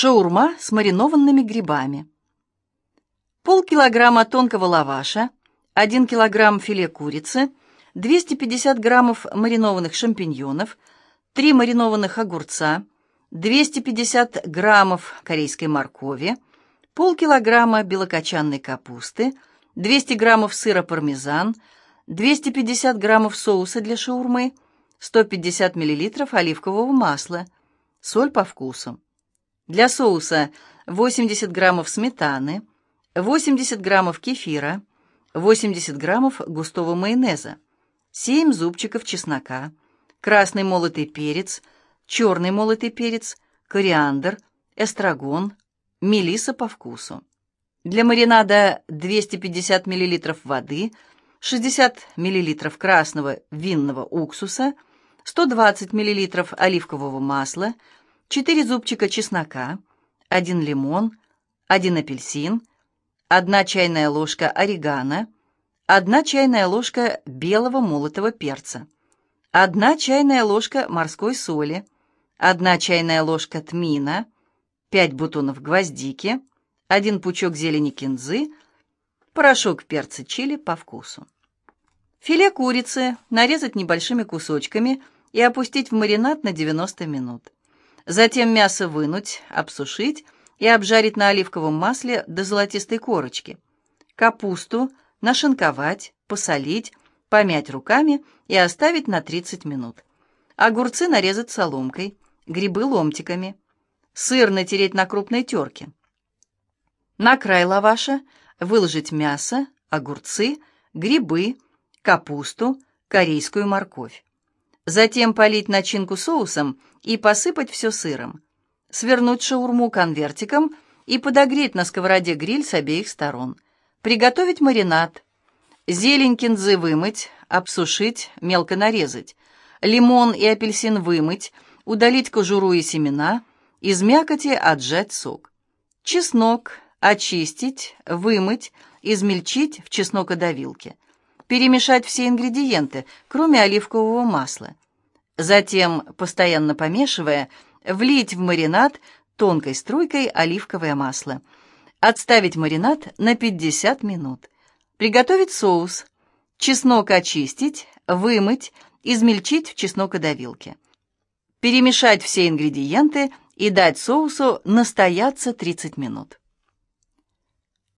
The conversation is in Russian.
Шаурма с маринованными грибами. Полкилограмма тонкого лаваша, 1 килограмм филе курицы, 250 граммов маринованных шампиньонов, 3 маринованных огурца, 250 граммов корейской моркови, полкилограмма белокочанной капусты, 200 граммов сыра пармезан, 250 граммов соуса для шаурмы, 150 миллилитров оливкового масла, соль по вкусу. Для соуса 80 граммов сметаны, 80 граммов кефира, 80 граммов густого майонеза, 7 зубчиков чеснока, красный молотый перец, черный молотый перец, кориандр, эстрагон, мелиса по вкусу. Для маринада 250 мл воды, 60 мл красного винного уксуса, 120 мл оливкового масла, 4 зубчика чеснока, 1 лимон, 1 апельсин, 1 чайная ложка орегано, 1 чайная ложка белого молотого перца, 1 чайная ложка морской соли, 1 чайная ложка тмина, 5 бутонов гвоздики, 1 пучок зелени кинзы, порошок перца чили по вкусу. Филе курицы нарезать небольшими кусочками и опустить в маринад на 90 минут. Затем мясо вынуть, обсушить и обжарить на оливковом масле до золотистой корочки. Капусту нашинковать, посолить, помять руками и оставить на 30 минут. Огурцы нарезать соломкой, грибы ломтиками. Сыр натереть на крупной терке. На край лаваша выложить мясо, огурцы, грибы, капусту, корейскую морковь. Затем полить начинку соусом и посыпать все сыром. Свернуть шаурму конвертиком и подогреть на сковороде гриль с обеих сторон. Приготовить маринад. Зелень кинзы вымыть, обсушить, мелко нарезать. Лимон и апельсин вымыть, удалить кожуру и семена, из мякоти отжать сок. Чеснок очистить, вымыть, измельчить в чеснокодавилке перемешать все ингредиенты, кроме оливкового масла. Затем, постоянно помешивая, влить в маринад тонкой струйкой оливковое масло. Отставить маринад на 50 минут. Приготовить соус. Чеснок очистить, вымыть, измельчить в чеснокодавилке. Перемешать все ингредиенты и дать соусу настояться 30 минут.